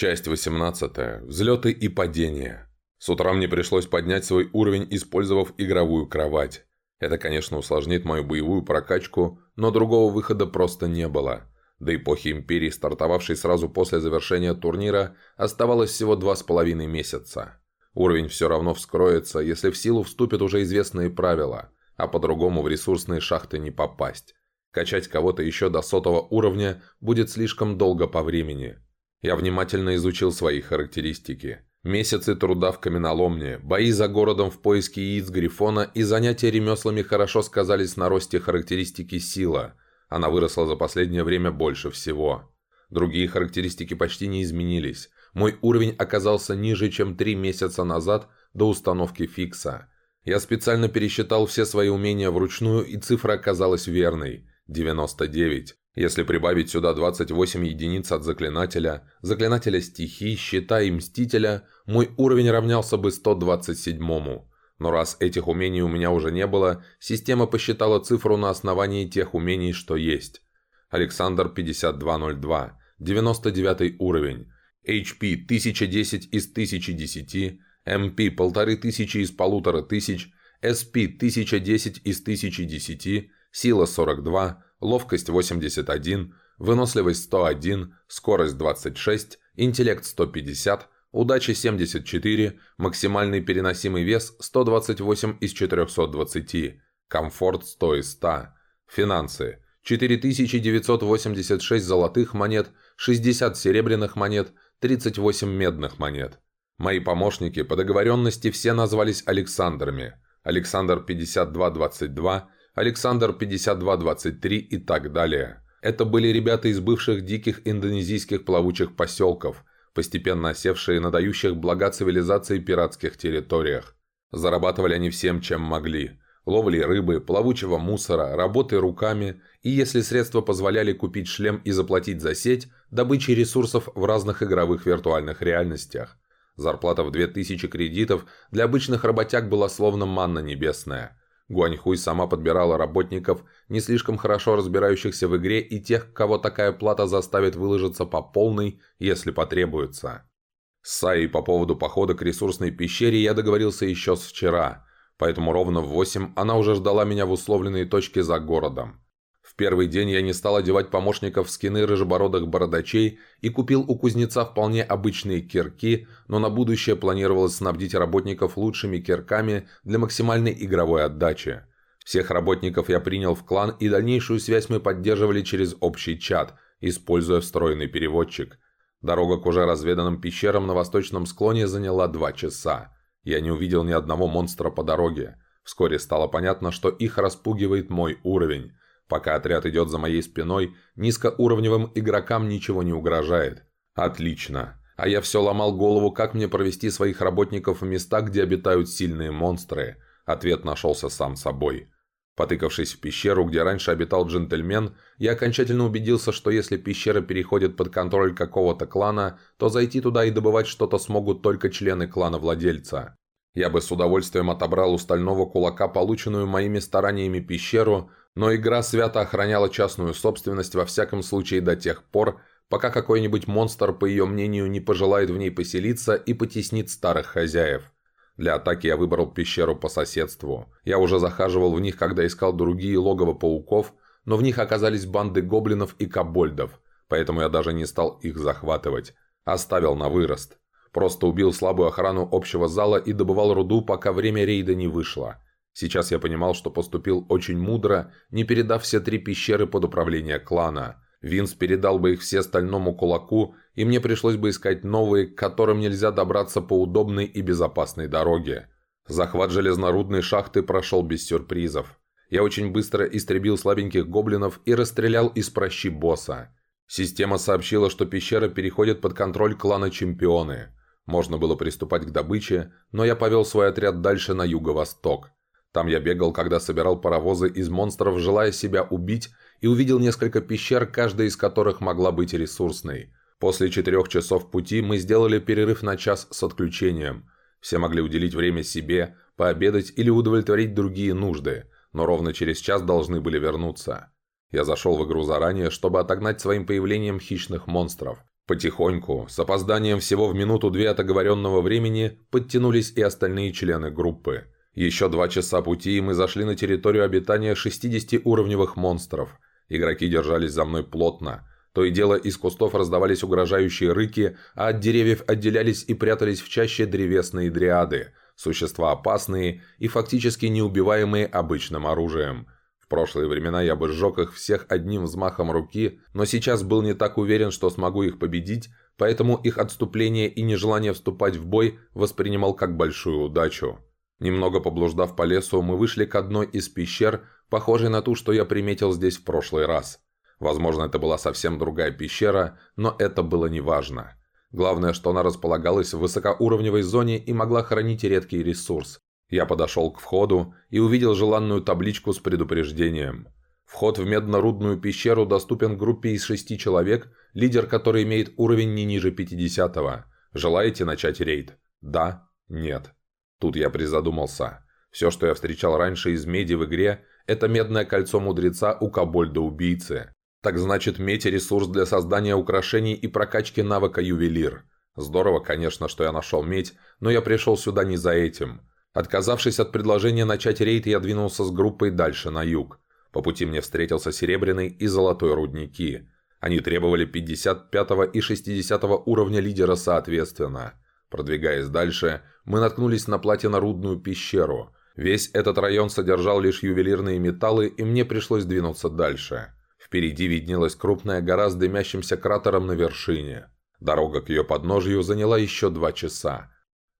Часть 18. Взлеты и падения. С утра мне пришлось поднять свой уровень, использовав игровую кровать. Это, конечно, усложнит мою боевую прокачку, но другого выхода просто не было. До эпохи Империи, стартовавшей сразу после завершения турнира, оставалось всего два с половиной месяца. Уровень все равно вскроется, если в силу вступят уже известные правила, а по-другому в ресурсные шахты не попасть. Качать кого-то еще до сотого уровня будет слишком долго по времени – я внимательно изучил свои характеристики. Месяцы труда в каменоломне, бои за городом в поиске яиц Грифона и занятия ремеслами хорошо сказались на росте характеристики сила. Она выросла за последнее время больше всего. Другие характеристики почти не изменились. Мой уровень оказался ниже, чем три месяца назад до установки фикса. Я специально пересчитал все свои умения вручную, и цифра оказалась верной – 99. Если прибавить сюда 28 единиц от заклинателя, заклинателя стихий, щита и мстителя, мой уровень равнялся бы 127-му. Но раз этих умений у меня уже не было, система посчитала цифру на основании тех умений, что есть. Александр 5202, 99 уровень, HP 1010 из 1010, MP 1500 из 1500, SP 1010 из 1010, сила 42, ловкость 81, выносливость 101, скорость 26, интеллект 150, удача 74, максимальный переносимый вес 128 из 420, комфорт 100 из 100, финансы 4986 золотых монет, 60 серебряных монет, 38 медных монет. Мои помощники по договоренности все назвались Александрами. Александр 5222, Александр 5223 и так далее. Это были ребята из бывших диких индонезийских плавучих поселков, постепенно осевшие на дающих блага цивилизации пиратских территориях. Зарабатывали они всем, чем могли. Ловли рыбы, плавучего мусора, работы руками, и если средства позволяли купить шлем и заплатить за сеть, добычей ресурсов в разных игровых виртуальных реальностях. Зарплата в 2000 кредитов для обычных работяг была словно манна небесная – Гуаньхуй сама подбирала работников, не слишком хорошо разбирающихся в игре и тех, кого такая плата заставит выложиться по полной, если потребуется. С Саей по поводу похода к ресурсной пещере я договорился еще с вчера, поэтому ровно в 8 она уже ждала меня в условленной точке за городом. Первый день я не стал одевать помощников в скины рыжебородых бородачей и купил у кузнеца вполне обычные кирки, но на будущее планировалось снабдить работников лучшими кирками для максимальной игровой отдачи. Всех работников я принял в клан, и дальнейшую связь мы поддерживали через общий чат, используя встроенный переводчик. Дорога к уже разведанным пещерам на восточном склоне заняла два часа. Я не увидел ни одного монстра по дороге. Вскоре стало понятно, что их распугивает мой уровень. Пока отряд идет за моей спиной, низкоуровневым игрокам ничего не угрожает. Отлично. А я все ломал голову, как мне провести своих работников в места, где обитают сильные монстры. Ответ нашелся сам собой. Потыкавшись в пещеру, где раньше обитал джентльмен, я окончательно убедился, что если пещера переходит под контроль какого-то клана, то зайти туда и добывать что-то смогут только члены клана владельца. Я бы с удовольствием отобрал у стального кулака полученную моими стараниями пещеру, но игра свято охраняла частную собственность во всяком случае до тех пор, пока какой-нибудь монстр, по ее мнению, не пожелает в ней поселиться и потеснит старых хозяев. Для атаки я выбрал пещеру по соседству. Я уже захаживал в них, когда искал другие логово пауков, но в них оказались банды гоблинов и кобольдов, поэтому я даже не стал их захватывать. Оставил на вырост. Просто убил слабую охрану общего зала и добывал руду, пока время рейда не вышло. Сейчас я понимал, что поступил очень мудро, не передав все три пещеры под управление клана. Винс передал бы их все стальному кулаку, и мне пришлось бы искать новые, к которым нельзя добраться по удобной и безопасной дороге. Захват железнорудной шахты прошел без сюрпризов. Я очень быстро истребил слабеньких гоблинов и расстрелял из прощи босса. Система сообщила, что пещера переходит под контроль клана Чемпионы. Можно было приступать к добыче, но я повел свой отряд дальше на юго-восток. Там я бегал, когда собирал паровозы из монстров, желая себя убить, и увидел несколько пещер, каждая из которых могла быть ресурсной. После четырех часов пути мы сделали перерыв на час с отключением. Все могли уделить время себе, пообедать или удовлетворить другие нужды, но ровно через час должны были вернуться. Я зашел в игру заранее, чтобы отогнать своим появлением хищных монстров. Потихоньку, с опозданием всего в минуту-две от оговоренного времени, подтянулись и остальные члены группы. Еще два часа пути, и мы зашли на территорию обитания 60-уровневых монстров. Игроки держались за мной плотно. То и дело из кустов раздавались угрожающие рыки, а от деревьев отделялись и прятались в чаще древесные дриады, существа опасные и фактически неубиваемые обычным оружием – прошлые времена я бы сжег их всех одним взмахом руки, но сейчас был не так уверен, что смогу их победить, поэтому их отступление и нежелание вступать в бой воспринимал как большую удачу. Немного поблуждав по лесу, мы вышли к одной из пещер, похожей на ту, что я приметил здесь в прошлый раз. Возможно, это была совсем другая пещера, но это было неважно. Главное, что она располагалась в высокоуровневой зоне и могла хранить редкий ресурс. Я подошел к входу и увидел желанную табличку с предупреждением. Вход в медно-рудную пещеру доступен группе из шести человек, лидер которой имеет уровень не ниже 50-го. Желаете начать рейд? Да? Нет? Тут я призадумался. Все, что я встречал раньше из меди в игре, это медное кольцо мудреца у кобольда-убийцы. Так значит, медь – ресурс для создания украшений и прокачки навыка ювелир. Здорово, конечно, что я нашел медь, но я пришел сюда не за этим – Отказавшись от предложения начать рейд, я двинулся с группой дальше, на юг. По пути мне встретился серебряный и золотой рудники. Они требовали 55 и 60 уровня лидера соответственно. Продвигаясь дальше, мы наткнулись на платинорудную пещеру. Весь этот район содержал лишь ювелирные металлы, и мне пришлось двинуться дальше. Впереди виднелась крупная гора с дымящимся кратером на вершине. Дорога к ее подножию заняла еще два часа.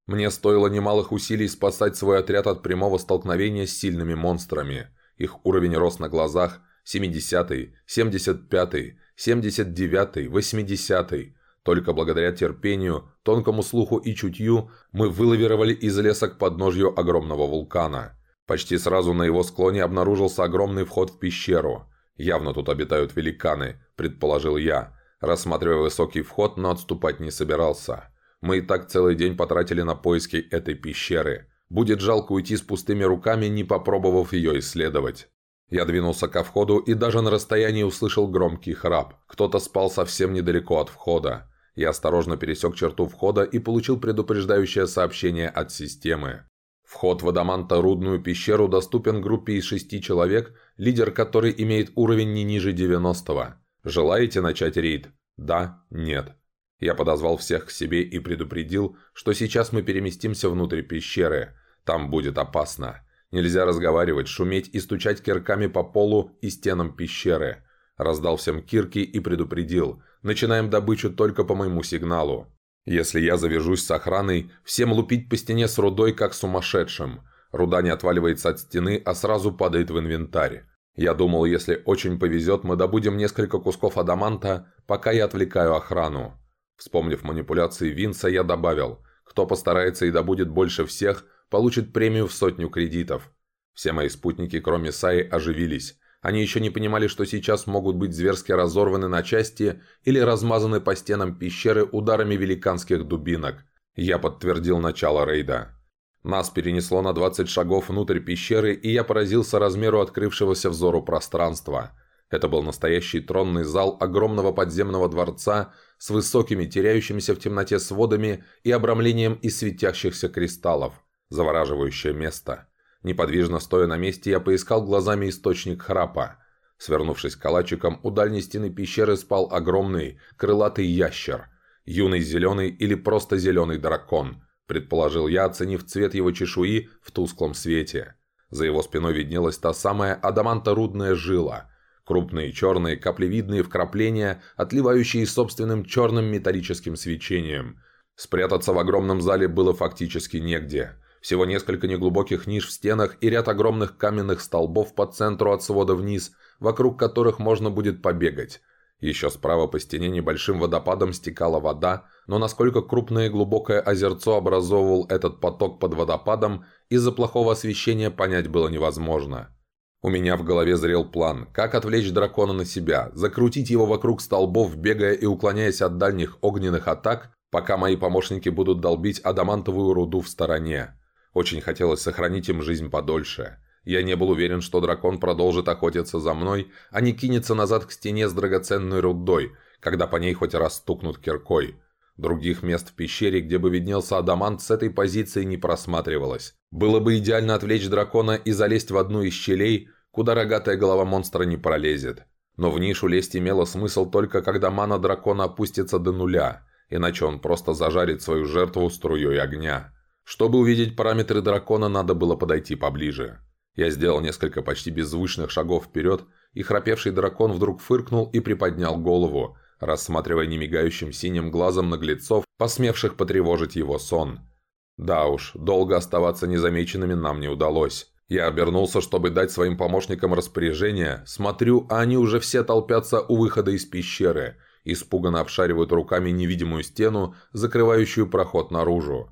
Мне стоило немалых усилий спасать свой отряд от прямого столкновения с сильными монстрами. Их уровень рос на глазах 70-й, 75-й, 79-й, 80-й. Только благодаря терпению, тонкому слуху и чутью мы вылавировали из леса к подножью огромного вулкана. Почти сразу на его склоне обнаружился огромный вход в пещеру. Явно тут обитают великаны, предположил я, рассматривая высокий вход, но отступать не собирался. Мы и так целый день потратили на поиски этой пещеры. Будет жалко уйти с пустыми руками, не попробовав ее исследовать. Я двинулся ко входу и даже на расстоянии услышал громкий храп. Кто-то спал совсем недалеко от входа. Я осторожно пересек черту входа и получил предупреждающее сообщение от системы. Вход в Адаманто-Рудную пещеру доступен группе из шести человек, лидер которой имеет уровень не ниже 90-го. Желаете начать рейд? Да? Нет? Я подозвал всех к себе и предупредил, что сейчас мы переместимся внутрь пещеры. Там будет опасно. Нельзя разговаривать, шуметь и стучать кирками по полу и стенам пещеры. Раздал всем кирки и предупредил. Начинаем добычу только по моему сигналу. Если я завяжусь с охраной, всем лупить по стене с рудой, как сумасшедшим. Руда не отваливается от стены, а сразу падает в инвентарь. Я думал, если очень повезет, мы добудем несколько кусков адаманта, пока я отвлекаю охрану. Вспомнив манипуляции Винса, я добавил, кто постарается и добудет больше всех, получит премию в сотню кредитов. Все мои спутники, кроме Саи, оживились. Они еще не понимали, что сейчас могут быть зверски разорваны на части или размазаны по стенам пещеры ударами великанских дубинок. Я подтвердил начало рейда. Нас перенесло на 20 шагов внутрь пещеры, и я поразился размеру открывшегося взору пространства. Это был настоящий тронный зал огромного подземного дворца с высокими, теряющимися в темноте сводами и обрамлением из светящихся кристаллов. Завораживающее место. Неподвижно стоя на месте, я поискал глазами источник храпа. Свернувшись калачиком, у дальней стены пещеры спал огромный, крылатый ящер. Юный зеленый или просто зеленый дракон, предположил я, оценив цвет его чешуи в тусклом свете. За его спиной виднелась та самая адаманторудная жила – Крупные черные каплевидные вкрапления, отливающие собственным черным металлическим свечением. Спрятаться в огромном зале было фактически негде. Всего несколько неглубоких ниш в стенах и ряд огромных каменных столбов по центру от свода вниз, вокруг которых можно будет побегать. Еще справа по стене небольшим водопадом стекала вода, но насколько крупное и глубокое озерцо образовывал этот поток под водопадом, из-за плохого освещения понять было невозможно. У меня в голове зрел план, как отвлечь дракона на себя, закрутить его вокруг столбов, бегая и уклоняясь от дальних огненных атак, пока мои помощники будут долбить адамантовую руду в стороне. Очень хотелось сохранить им жизнь подольше. Я не был уверен, что дракон продолжит охотиться за мной, а не кинется назад к стене с драгоценной рудой, когда по ней хоть раз стукнут киркой. Других мест в пещере, где бы виднелся адамант, с этой позиции не просматривалось. Было бы идеально отвлечь дракона и залезть в одну из щелей, куда рогатая голова монстра не пролезет. Но в нишу лезть имело смысл только когда мана дракона опустится до нуля, иначе он просто зажарит свою жертву струей огня. Чтобы увидеть параметры дракона, надо было подойти поближе. Я сделал несколько почти беззвучных шагов вперед, и храпевший дракон вдруг фыркнул и приподнял голову, рассматривая немигающим синим глазом наглецов, посмевших потревожить его сон. Да уж, долго оставаться незамеченными нам не удалось. Я обернулся, чтобы дать своим помощникам распоряжение, смотрю, а они уже все толпятся у выхода из пещеры, испуганно обшаривают руками невидимую стену, закрывающую проход наружу.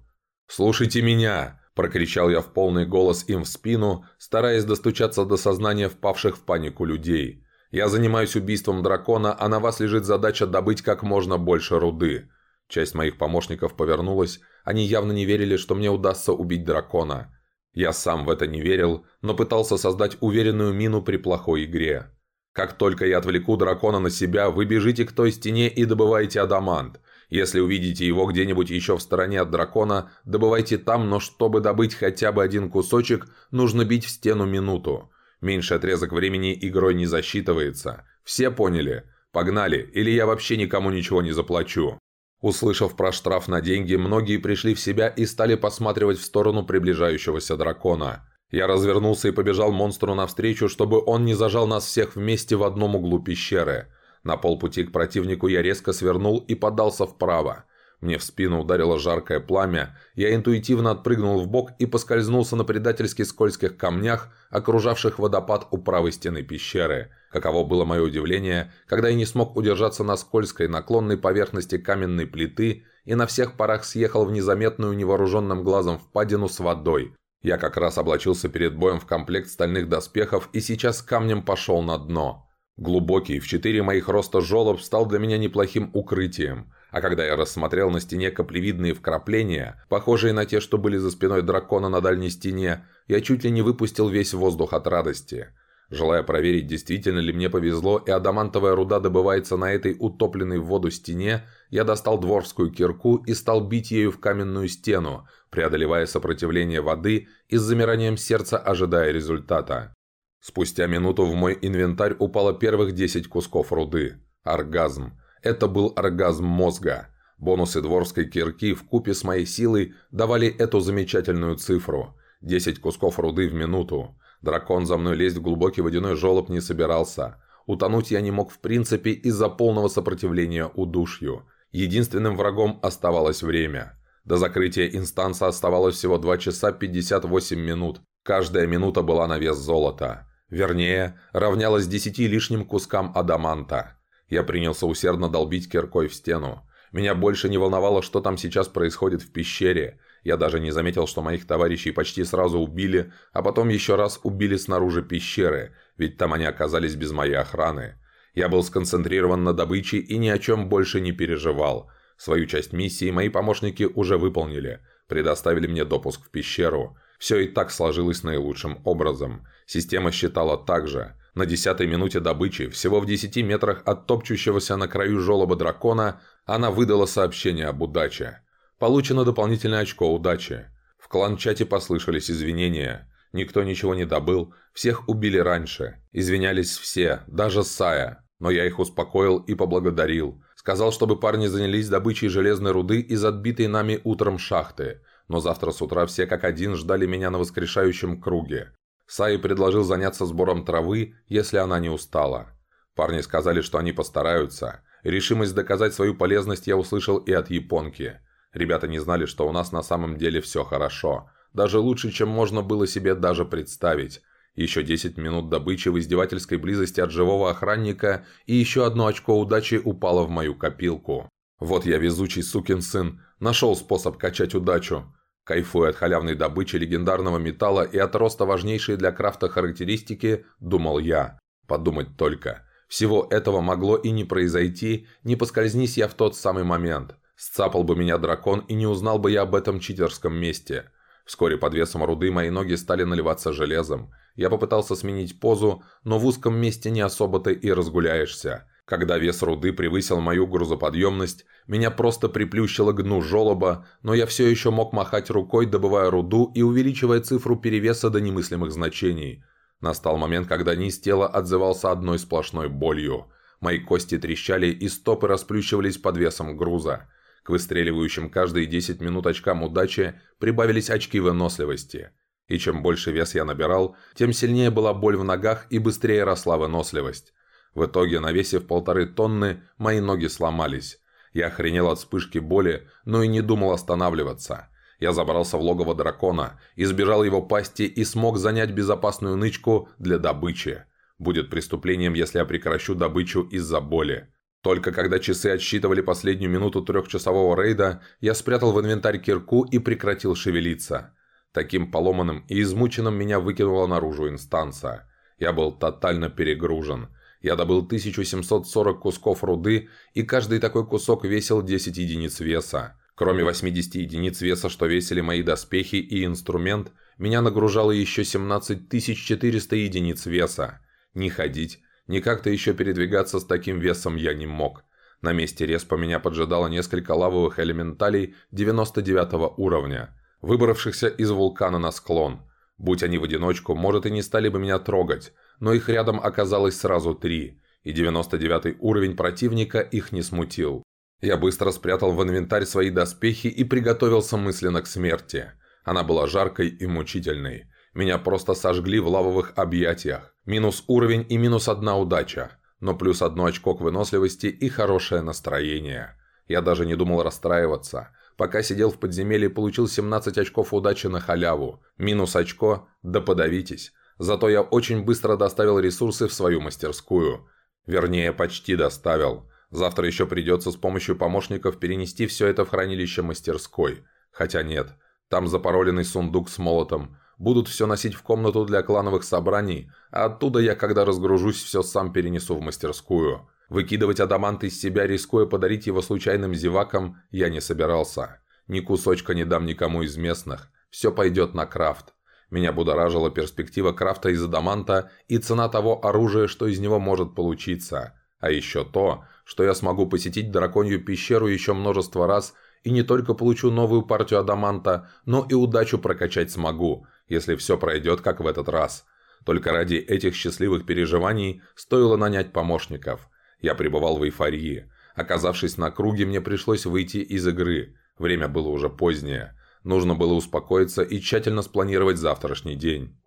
«Слушайте меня!» – прокричал я в полный голос им в спину, стараясь достучаться до сознания впавших в панику людей – я занимаюсь убийством дракона, а на вас лежит задача добыть как можно больше руды. Часть моих помощников повернулась, они явно не верили, что мне удастся убить дракона. Я сам в это не верил, но пытался создать уверенную мину при плохой игре. Как только я отвлеку дракона на себя, вы бежите к той стене и добываете адамант. Если увидите его где-нибудь еще в стороне от дракона, добывайте там, но чтобы добыть хотя бы один кусочек, нужно бить в стену минуту. Меньший отрезок времени игрой не засчитывается. Все поняли? Погнали, или я вообще никому ничего не заплачу». Услышав про штраф на деньги, многие пришли в себя и стали посматривать в сторону приближающегося дракона. Я развернулся и побежал монстру навстречу, чтобы он не зажал нас всех вместе в одном углу пещеры. На полпути к противнику я резко свернул и подался вправо. Мне в спину ударило жаркое пламя, я интуитивно отпрыгнул в бок и поскользнулся на предательски скользких камнях, окружавших водопад у правой стены пещеры. Каково было мое удивление, когда я не смог удержаться на скользкой наклонной поверхности каменной плиты и на всех парах съехал в незаметную невооруженным глазом впадину с водой. Я как раз облачился перед боем в комплект стальных доспехов и сейчас камнем пошел на дно. Глубокий, в четыре моих роста жолоб стал для меня неплохим укрытием – а когда я рассмотрел на стене каплевидные вкрапления, похожие на те, что были за спиной дракона на дальней стене, я чуть ли не выпустил весь воздух от радости. Желая проверить, действительно ли мне повезло и адамантовая руда добывается на этой утопленной в воду стене, я достал дворскую кирку и стал бить ею в каменную стену, преодолевая сопротивление воды и с замиранием сердца ожидая результата. Спустя минуту в мой инвентарь упало первых 10 кусков руды. Оргазм. Это был оргазм мозга. Бонусы дворской кирки в купе с моей силой давали эту замечательную цифру. 10 кусков руды в минуту. Дракон за мной лезть в глубокий водяной желоб не собирался. Утонуть я не мог в принципе из-за полного сопротивления удушью. Единственным врагом оставалось время. До закрытия инстанса оставалось всего 2 часа 58 минут. Каждая минута была на вес золота. Вернее, равнялась 10 лишним кускам адаманта. Я принялся усердно долбить киркой в стену. Меня больше не волновало, что там сейчас происходит в пещере. Я даже не заметил, что моих товарищей почти сразу убили, а потом еще раз убили снаружи пещеры, ведь там они оказались без моей охраны. Я был сконцентрирован на добыче и ни о чем больше не переживал. Свою часть миссии мои помощники уже выполнили, предоставили мне допуск в пещеру. Все и так сложилось наилучшим образом. Система считала так же. На десятой минуте добычи, всего в десяти метрах от топчущегося на краю жолоба дракона, она выдала сообщение об удаче. Получено дополнительное очко удачи. В клан-чате послышались извинения. Никто ничего не добыл, всех убили раньше. Извинялись все, даже Сая. Но я их успокоил и поблагодарил. Сказал, чтобы парни занялись добычей железной руды из отбитой нами утром шахты. Но завтра с утра все как один ждали меня на воскрешающем круге. Саи предложил заняться сбором травы, если она не устала. Парни сказали, что они постараются. Решимость доказать свою полезность я услышал и от японки. Ребята не знали, что у нас на самом деле все хорошо. Даже лучше, чем можно было себе даже представить. Еще 10 минут добычи в издевательской близости от живого охранника, и еще одно очко удачи упало в мою копилку. Вот я везучий сукин сын, нашел способ качать удачу. Кайфуя от халявной добычи легендарного металла и от роста важнейшей для крафта характеристики, думал я. Подумать только. Всего этого могло и не произойти, не поскользнись я в тот самый момент. Сцапал бы меня дракон и не узнал бы я об этом читерском месте. Вскоре под весом руды мои ноги стали наливаться железом. Я попытался сменить позу, но в узком месте не особо-то и разгуляешься. Когда вес руды превысил мою грузоподъемность, меня просто приплющило гну жолоба, но я все еще мог махать рукой, добывая руду и увеличивая цифру перевеса до немыслимых значений. Настал момент, когда низ тела отзывался одной сплошной болью. Мои кости трещали и стопы расплющивались под весом груза. К выстреливающим каждые 10 минут очкам удачи прибавились очки выносливости. И чем больше вес я набирал, тем сильнее была боль в ногах и быстрее росла выносливость. В итоге, навесив полторы тонны, мои ноги сломались. Я охренел от вспышки боли, но и не думал останавливаться. Я забрался в логово дракона, избежал его пасти и смог занять безопасную нычку для добычи. Будет преступлением, если я прекращу добычу из-за боли. Только когда часы отсчитывали последнюю минуту трехчасового рейда, я спрятал в инвентарь кирку и прекратил шевелиться. Таким поломанным и измученным меня выкинула наружу инстанция. Я был тотально перегружен. Я добыл 1740 кусков руды, и каждый такой кусок весил 10 единиц веса. Кроме 80 единиц веса, что весили мои доспехи и инструмент, меня нагружало еще 17400 единиц веса. Ни ходить, ни как-то еще передвигаться с таким весом я не мог. На месте респа меня поджидало несколько лавовых элементалей 99 уровня, выбравшихся из вулкана на склон. Будь они в одиночку, может и не стали бы меня трогать, но их рядом оказалось сразу три, и 99 уровень противника их не смутил. Я быстро спрятал в инвентарь свои доспехи и приготовился мысленно к смерти. Она была жаркой и мучительной. Меня просто сожгли в лавовых объятиях. Минус уровень и минус одна удача. Но плюс одно очко к выносливости и хорошее настроение. Я даже не думал расстраиваться. Пока сидел в подземелье, получил 17 очков удачи на халяву. Минус очко – да подавитесь. Зато я очень быстро доставил ресурсы в свою мастерскую. Вернее, почти доставил. Завтра еще придется с помощью помощников перенести все это в хранилище мастерской. Хотя нет, там запароленный сундук с молотом. Будут все носить в комнату для клановых собраний, а оттуда я, когда разгружусь, все сам перенесу в мастерскую. Выкидывать адамант из себя, рискуя подарить его случайным зевакам, я не собирался. Ни кусочка не дам никому из местных. Все пойдет на крафт. Меня будоражила перспектива крафта из адаманта и цена того оружия, что из него может получиться. А еще то, что я смогу посетить драконью пещеру еще множество раз и не только получу новую партию адаманта, но и удачу прокачать смогу, если все пройдет как в этот раз. Только ради этих счастливых переживаний стоило нанять помощников. Я пребывал в эйфории. Оказавшись на круге, мне пришлось выйти из игры. Время было уже позднее. Нужно было успокоиться и тщательно спланировать завтрашний день.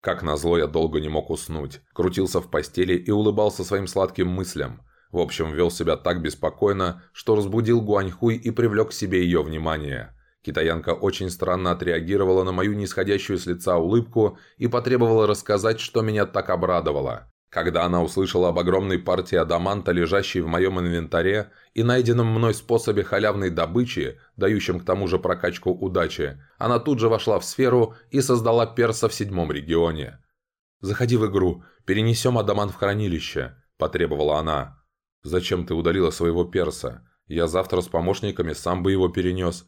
Как назло, я долго не мог уснуть. Крутился в постели и улыбался своим сладким мыслям. В общем, вел себя так беспокойно, что разбудил Гуаньхуй и привлек к себе ее внимание. Китаянка очень странно отреагировала на мою нисходящую с лица улыбку и потребовала рассказать, что меня так обрадовало. Когда она услышала об огромной партии адаманта, лежащей в моем инвентаре, и найденном мной способе халявной добычи, дающем к тому же прокачку удачи, она тут же вошла в сферу и создала перса в седьмом регионе. «Заходи в игру, перенесем адамант в хранилище», – потребовала она. «Зачем ты удалила своего перса? Я завтра с помощниками сам бы его перенес».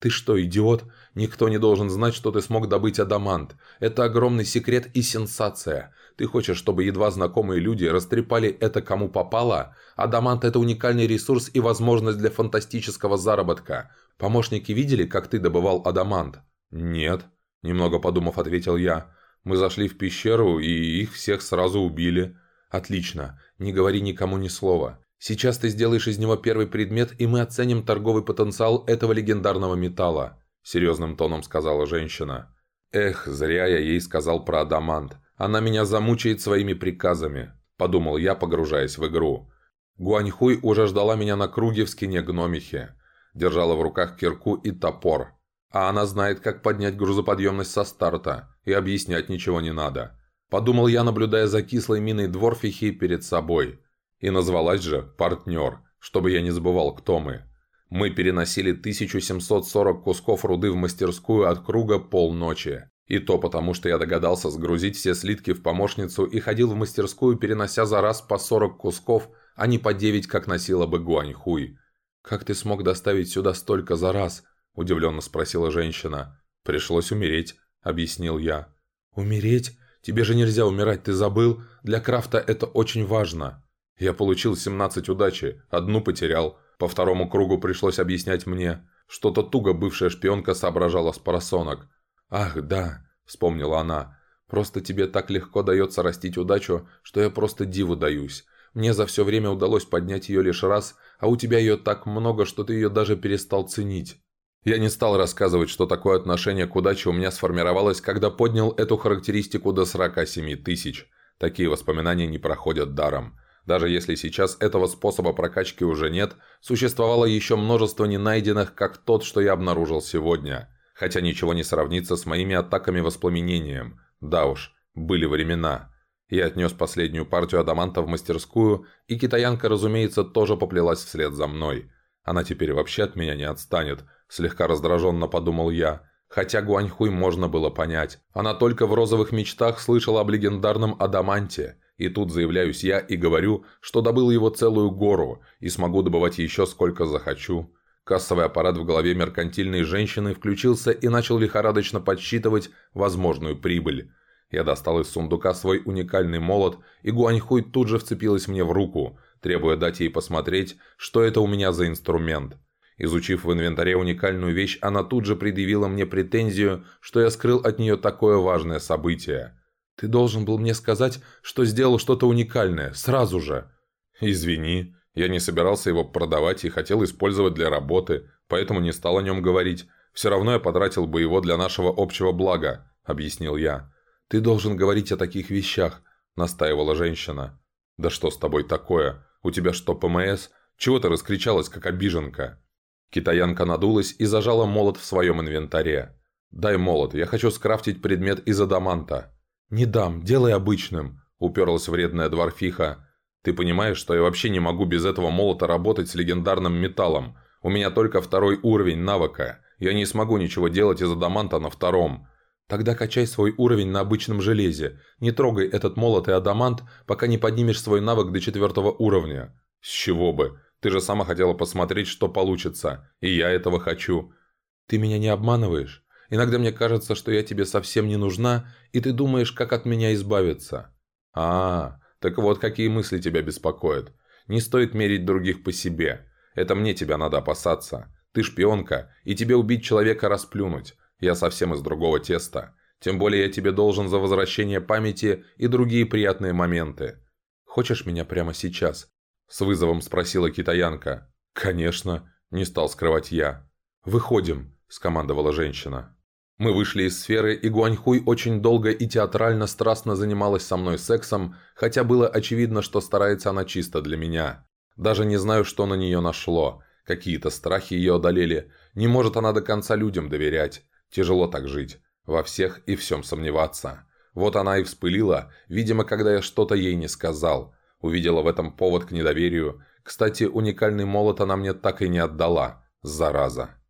«Ты что, идиот? Никто не должен знать, что ты смог добыть адамант. Это огромный секрет и сенсация. Ты хочешь, чтобы едва знакомые люди растрепали это кому попало? Адамант – это уникальный ресурс и возможность для фантастического заработка. Помощники видели, как ты добывал адамант?» «Нет», – немного подумав, ответил я. «Мы зашли в пещеру, и их всех сразу убили». «Отлично. Не говори никому ни слова. Сейчас ты сделаешь из него первый предмет, и мы оценим торговый потенциал этого легендарного металла», – серьезным тоном сказала женщина. «Эх, зря я ей сказал про адамант. Она меня замучает своими приказами», – подумал я, погружаясь в игру. Гуаньхуй уже ждала меня на круге в скине гномихи. Держала в руках кирку и топор. А она знает, как поднять грузоподъемность со старта, и объяснять ничего не надо. Подумал я, наблюдая за кислой миной дворфихи перед собой. И назвалась же «партнер», чтобы я не забывал, кто мы. Мы переносили 1740 кусков руды в мастерскую от круга полночи. И то потому, что я догадался сгрузить все слитки в помощницу и ходил в мастерскую, перенося за раз по 40 кусков, а не по 9, как носила бы Гуаньхуй. «Как ты смог доставить сюда столько за раз?» – удивленно спросила женщина. «Пришлось умереть», – объяснил я. «Умереть? Тебе же нельзя умирать, ты забыл? Для крафта это очень важно». Я получил 17 удачи, одну потерял. По второму кругу пришлось объяснять мне. Что-то туго бывшая шпионка соображала с парасонок. «Ах, да», — вспомнила она. «Просто тебе так легко дается растить удачу, что я просто диву даюсь. Мне за все время удалось поднять ее лишь раз, а у тебя ее так много, что ты ее даже перестал ценить». Я не стал рассказывать, что такое отношение к удаче у меня сформировалось, когда поднял эту характеристику до 47 тысяч. Такие воспоминания не проходят даром. Даже если сейчас этого способа прокачки уже нет, существовало еще множество ненайденных, как тот, что я обнаружил сегодня. Хотя ничего не сравнится с моими атаками воспламенением. Да уж, были времена. Я отнес последнюю партию адаманта в мастерскую, и китаянка, разумеется, тоже поплелась вслед за мной. Она теперь вообще от меня не отстанет, слегка раздраженно подумал я. Хотя Гуаньхуй можно было понять. Она только в розовых мечтах слышала об легендарном адаманте – и тут заявляюсь я и говорю, что добыл его целую гору и смогу добывать еще сколько захочу. Кассовый аппарат в голове меркантильной женщины включился и начал лихорадочно подсчитывать возможную прибыль. Я достал из сундука свой уникальный молот, и Гуаньхуй тут же вцепилась мне в руку, требуя дать ей посмотреть, что это у меня за инструмент. Изучив в инвентаре уникальную вещь, она тут же предъявила мне претензию, что я скрыл от нее такое важное событие – ты должен был мне сказать, что сделал что-то уникальное, сразу же». «Извини, я не собирался его продавать и хотел использовать для работы, поэтому не стал о нем говорить. Все равно я потратил бы его для нашего общего блага», — объяснил я. «Ты должен говорить о таких вещах», — настаивала женщина. «Да что с тобой такое? У тебя что, ПМС? Чего ты раскричалась, как обиженка?» Китаянка надулась и зажала молот в своем инвентаре. «Дай молот, я хочу скрафтить предмет из адаманта». «Не дам, делай обычным», – уперлась вредная дворфиха. «Ты понимаешь, что я вообще не могу без этого молота работать с легендарным металлом? У меня только второй уровень навыка. Я не смогу ничего делать из адаманта на втором». «Тогда качай свой уровень на обычном железе. Не трогай этот молот и адамант, пока не поднимешь свой навык до четвертого уровня». «С чего бы? Ты же сама хотела посмотреть, что получится. И я этого хочу». «Ты меня не обманываешь?» Иногда мне кажется, что я тебе совсем не нужна, и ты думаешь, как от меня избавиться. А, так вот, какие мысли тебя беспокоят. Не стоит мерить других по себе. Это мне тебя надо опасаться. Ты шпионка, и тебе убить человека расплюнуть. Я совсем из другого теста. Тем более я тебе должен за возвращение памяти и другие приятные моменты. Хочешь меня прямо сейчас?» С вызовом спросила китаянка. «Конечно», – не стал скрывать я. «Выходим», – скомандовала женщина. Мы вышли из сферы, и Гуаньхуй очень долго и театрально страстно занималась со мной сексом, хотя было очевидно, что старается она чисто для меня. Даже не знаю, что на нее нашло. Какие-то страхи ее одолели. Не может она до конца людям доверять. Тяжело так жить. Во всех и всем сомневаться. Вот она и вспылила, видимо, когда я что-то ей не сказал. Увидела в этом повод к недоверию. Кстати, уникальный молот она мне так и не отдала. Зараза.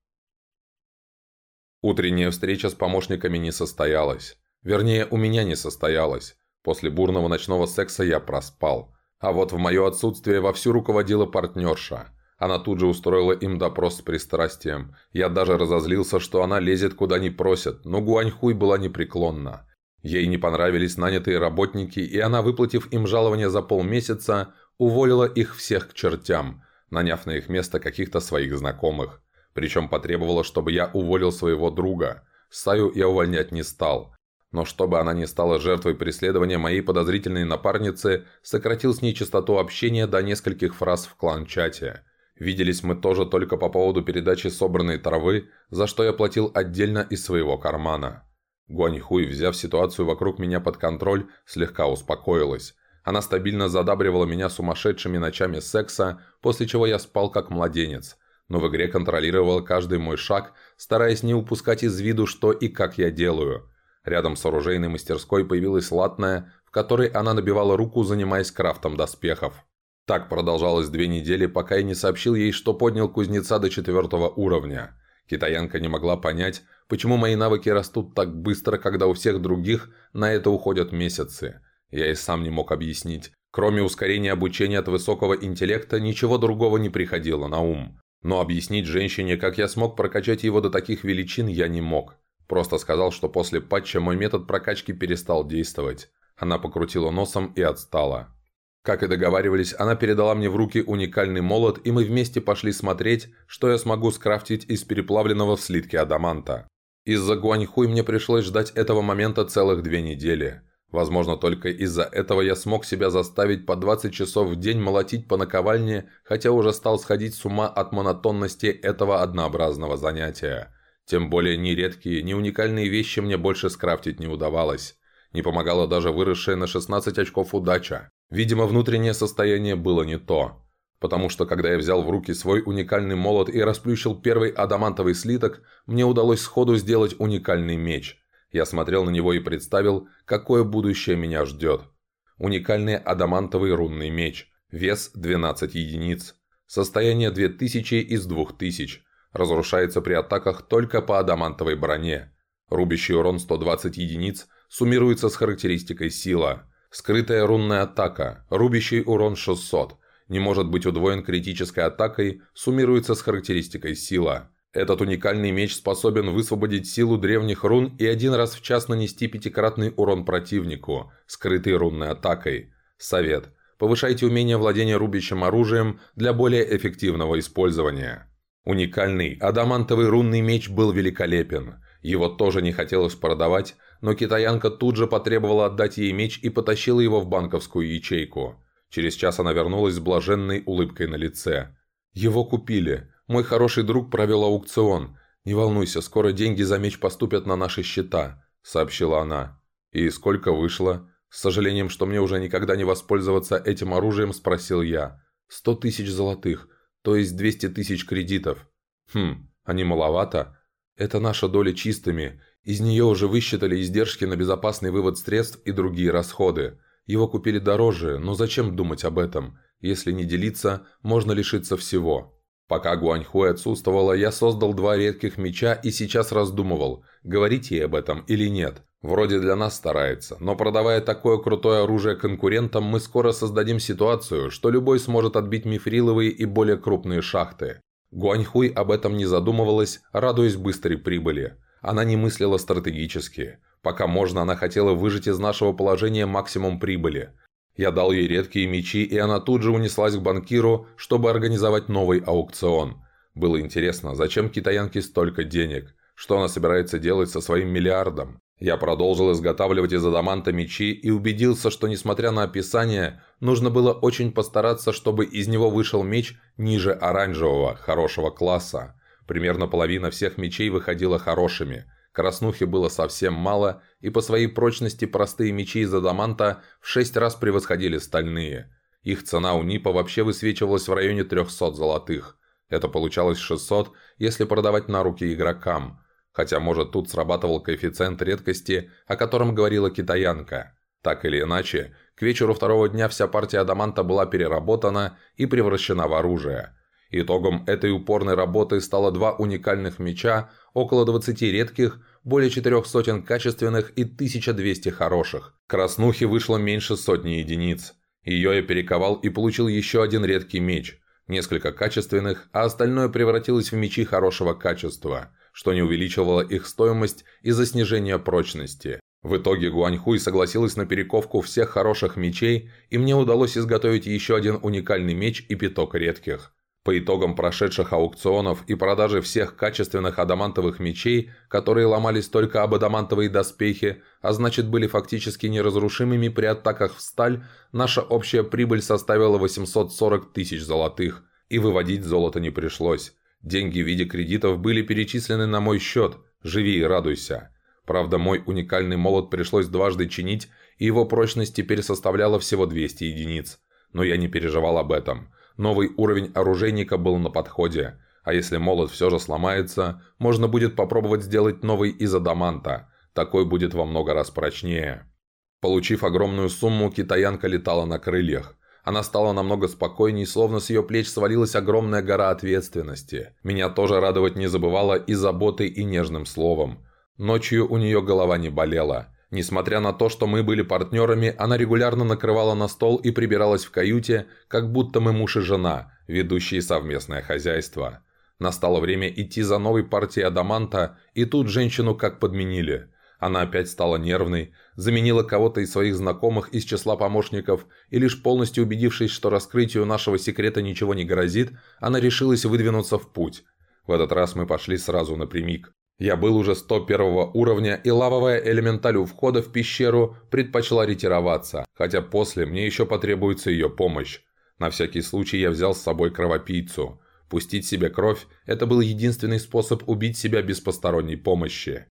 Утренняя встреча с помощниками не состоялась. Вернее, у меня не состоялась. После бурного ночного секса я проспал. А вот в мое отсутствие вовсю руководила партнерша. Она тут же устроила им допрос с пристрастием. Я даже разозлился, что она лезет куда не просят, но Гуаньхуй была непреклонна. Ей не понравились нанятые работники, и она, выплатив им жалование за полмесяца, уволила их всех к чертям, наняв на их место каких-то своих знакомых. Причем потребовала, чтобы я уволил своего друга. Саю я увольнять не стал. Но чтобы она не стала жертвой преследования моей подозрительной напарницы, сократил с ней частоту общения до нескольких фраз в клан-чате. Виделись мы тоже только по поводу передачи собранной травы, за что я платил отдельно из своего кармана. Гуаньхуй, взяв ситуацию вокруг меня под контроль, слегка успокоилась. Она стабильно задабривала меня сумасшедшими ночами секса, после чего я спал как младенец но в игре контролировал каждый мой шаг, стараясь не упускать из виду, что и как я делаю. Рядом с оружейной мастерской появилась латная, в которой она набивала руку, занимаясь крафтом доспехов. Так продолжалось две недели, пока я не сообщил ей, что поднял кузнеца до четвертого уровня. Китаянка не могла понять, почему мои навыки растут так быстро, когда у всех других на это уходят месяцы. Я и сам не мог объяснить. Кроме ускорения обучения от высокого интеллекта, ничего другого не приходило на ум. Но объяснить женщине, как я смог прокачать его до таких величин, я не мог. Просто сказал, что после патча мой метод прокачки перестал действовать. Она покрутила носом и отстала. Как и договаривались, она передала мне в руки уникальный молот, и мы вместе пошли смотреть, что я смогу скрафтить из переплавленного в слитке адаманта. Из-за Гуаньхуй мне пришлось ждать этого момента целых две недели. Возможно, только из-за этого я смог себя заставить по 20 часов в день молотить по наковальне, хотя уже стал сходить с ума от монотонности этого однообразного занятия. Тем более ни редкие, ни уникальные вещи мне больше скрафтить не удавалось. Не помогала даже выросшая на 16 очков удача. Видимо, внутреннее состояние было не то. Потому что, когда я взял в руки свой уникальный молот и расплющил первый адамантовый слиток, мне удалось сходу сделать уникальный меч. Я смотрел на него и представил, какое будущее меня ждет. Уникальный адамантовый рунный меч. Вес 12 единиц. Состояние 2000 из 2000. Разрушается при атаках только по адамантовой броне. Рубящий урон 120 единиц суммируется с характеристикой сила. Скрытая рунная атака. Рубящий урон 600. Не может быть удвоен критической атакой, суммируется с характеристикой сила. Этот уникальный меч способен высвободить силу древних рун и один раз в час нанести пятикратный урон противнику, скрытый рунной атакой. Совет. Повышайте умение владения рубящим оружием для более эффективного использования. Уникальный адамантовый рунный меч был великолепен. Его тоже не хотелось продавать, но китаянка тут же потребовала отдать ей меч и потащила его в банковскую ячейку. Через час она вернулась с блаженной улыбкой на лице. «Его купили. Мой хороший друг провел аукцион. Не волнуйся, скоро деньги за меч поступят на наши счета», – сообщила она. «И сколько вышло?» С сожалением, что мне уже никогда не воспользоваться этим оружием, спросил я. «Сто тысяч золотых, то есть двести тысяч кредитов». «Хм, а не маловато?» «Это наша доля чистыми, из нее уже высчитали издержки на безопасный вывод средств и другие расходы. Его купили дороже, но зачем думать об этом? Если не делиться, можно лишиться всего. Пока Гуаньхуэ отсутствовала, я создал два редких меча и сейчас раздумывал, говорить ей об этом или нет. Вроде для нас старается, но продавая такое крутое оружие конкурентам, мы скоро создадим ситуацию, что любой сможет отбить мифриловые и более крупные шахты. Гуаньхуй об этом не задумывалась, радуясь быстрой прибыли. Она не мыслила стратегически. Пока можно, она хотела выжать из нашего положения максимум прибыли. Я дал ей редкие мечи, и она тут же унеслась к банкиру, чтобы организовать новый аукцион. Было интересно, зачем китаянке столько денег? Что она собирается делать со своим миллиардом? Я продолжил изготавливать из адаманта мечи и убедился, что несмотря на описание, нужно было очень постараться, чтобы из него вышел меч ниже оранжевого, хорошего класса. Примерно половина всех мечей выходила хорошими. Краснухи было совсем мало, и по своей прочности простые мечи из адаманта в шесть раз превосходили стальные. Их цена у Нипа вообще высвечивалась в районе 300 золотых. Это получалось 600, если продавать на руки игрокам. Хотя, может, тут срабатывал коэффициент редкости, о котором говорила китаянка. Так или иначе, к вечеру второго дня вся партия адаманта была переработана и превращена в оружие – Итогом этой упорной работы стало два уникальных меча, около 20 редких, более четырех сотен качественных и 1200 хороших. Краснухи вышло меньше сотни единиц. Ее я перековал и получил еще один редкий меч. Несколько качественных, а остальное превратилось в мечи хорошего качества, что не увеличивало их стоимость из-за снижения прочности. В итоге Гуаньхуй согласилась на перековку всех хороших мечей, и мне удалось изготовить еще один уникальный меч и пяток редких. По итогам прошедших аукционов и продажи всех качественных адамантовых мечей, которые ломались только об адамантовые доспехи, а значит были фактически неразрушимыми при атаках в сталь, наша общая прибыль составила 840 тысяч золотых, и выводить золото не пришлось. Деньги в виде кредитов были перечислены на мой счет, живи и радуйся. Правда, мой уникальный молот пришлось дважды чинить, и его прочность теперь составляла всего 200 единиц. Но я не переживал об этом – Новый уровень оружейника был на подходе, а если молот все же сломается, можно будет попробовать сделать новый из адаманта. Такой будет во много раз прочнее. Получив огромную сумму, китаянка летала на крыльях. Она стала намного спокойней, словно с ее плеч свалилась огромная гора ответственности. Меня тоже радовать не забывала и заботой, и нежным словом. Ночью у нее голова не болела. Несмотря на то, что мы были партнерами, она регулярно накрывала на стол и прибиралась в каюте, как будто мы муж и жена, ведущие совместное хозяйство. Настало время идти за новой партией адаманта, и тут женщину как подменили. Она опять стала нервной, заменила кого-то из своих знакомых из числа помощников, и лишь полностью убедившись, что раскрытию нашего секрета ничего не грозит, она решилась выдвинуться в путь. В этот раз мы пошли сразу напрямик. Я был уже 101 уровня, и лавовая элементаль у входа в пещеру предпочла ретироваться, хотя после мне еще потребуется ее помощь. На всякий случай я взял с собой кровопийцу. Пустить себе кровь – это был единственный способ убить себя без посторонней помощи.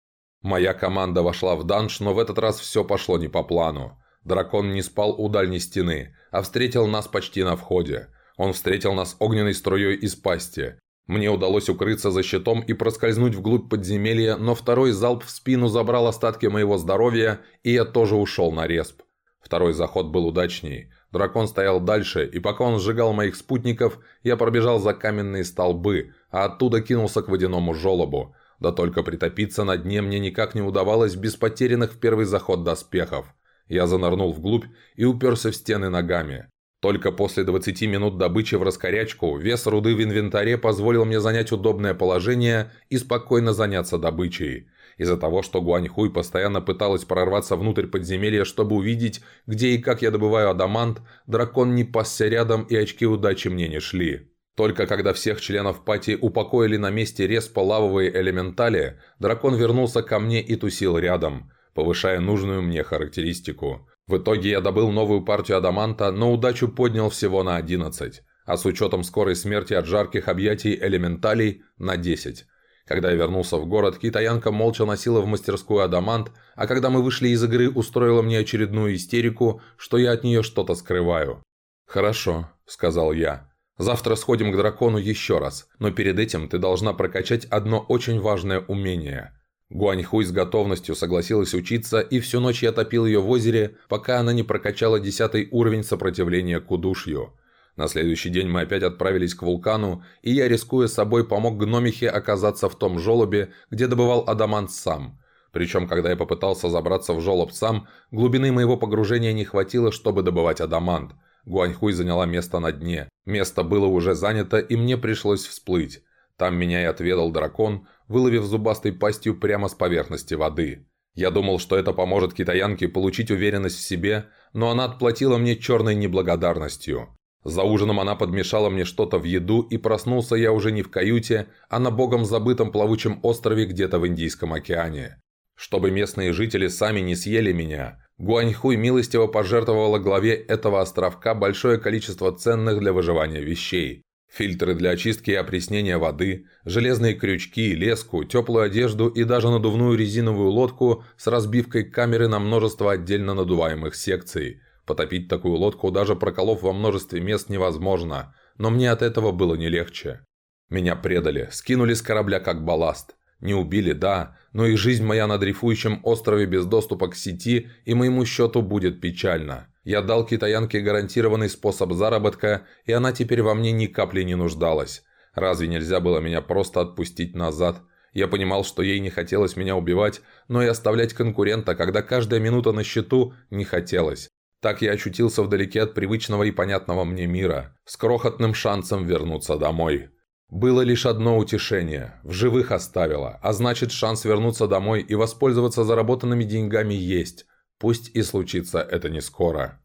Моя команда вошла в данж, но в этот раз все пошло не по плану. Дракон не спал у дальней стены, а встретил нас почти на входе. Он встретил нас огненной струей из пасти. Мне удалось укрыться за щитом и проскользнуть вглубь подземелья, но второй залп в спину забрал остатки моего здоровья, и я тоже ушел на респ. Второй заход был удачней. Дракон стоял дальше, и пока он сжигал моих спутников, я пробежал за каменные столбы, а оттуда кинулся к водяному желобу. Да только притопиться на дне мне никак не удавалось без потерянных в первый заход доспехов. Я занырнул вглубь и уперся в стены ногами. Только после 20 минут добычи в раскорячку вес руды в инвентаре позволил мне занять удобное положение и спокойно заняться добычей. Из-за того, что Гуаньхуй постоянно пыталась прорваться внутрь подземелья, чтобы увидеть, где и как я добываю адамант, дракон не пасся рядом и очки удачи мне не шли. Только когда всех членов пати упокоили на месте респа лавовые элементали, дракон вернулся ко мне и тусил рядом, повышая нужную мне характеристику. В итоге я добыл новую партию адаманта, но удачу поднял всего на 11, а с учетом скорой смерти от жарких объятий элементалей на 10. Когда я вернулся в город, китаянка молча носила в мастерскую адамант, а когда мы вышли из игры, устроила мне очередную истерику, что я от нее что-то скрываю. «Хорошо», — сказал я. Завтра сходим к дракону еще раз, но перед этим ты должна прокачать одно очень важное умение». Гуаньхуй с готовностью согласилась учиться, и всю ночь я топил ее в озере, пока она не прокачала десятый уровень сопротивления к удушью. На следующий день мы опять отправились к вулкану, и я, рискуя собой, помог гномихе оказаться в том жолобе, где добывал адамант сам. Причем, когда я попытался забраться в жолоб сам, глубины моего погружения не хватило, чтобы добывать адамант – Гуаньхуй заняла место на дне. Место было уже занято, и мне пришлось всплыть. Там меня и отведал дракон, выловив зубастой пастью прямо с поверхности воды. Я думал, что это поможет китаянке получить уверенность в себе, но она отплатила мне черной неблагодарностью. За ужином она подмешала мне что-то в еду, и проснулся я уже не в каюте, а на богом забытом плавучем острове где-то в Индийском океане. Чтобы местные жители сами не съели меня, Гуаньхуй милостиво пожертвовала главе этого островка большое количество ценных для выживания вещей. Фильтры для очистки и опреснения воды, железные крючки, леску, теплую одежду и даже надувную резиновую лодку с разбивкой камеры на множество отдельно надуваемых секций. Потопить такую лодку, даже проколов во множестве мест, невозможно, но мне от этого было не легче. Меня предали, скинули с корабля как балласт. Не убили, да, но и жизнь моя на дрейфующем острове без доступа к сети и моему счету будет печальна. Я дал китаянке гарантированный способ заработка, и она теперь во мне ни капли не нуждалась. Разве нельзя было меня просто отпустить назад? Я понимал, что ей не хотелось меня убивать, но и оставлять конкурента, когда каждая минута на счету, не хотелось. Так я очутился вдалеке от привычного и понятного мне мира, с крохотным шансом вернуться домой. Было лишь одно утешение – в живых оставила, а значит шанс вернуться домой и воспользоваться заработанными деньгами есть, пусть и случится это не скоро.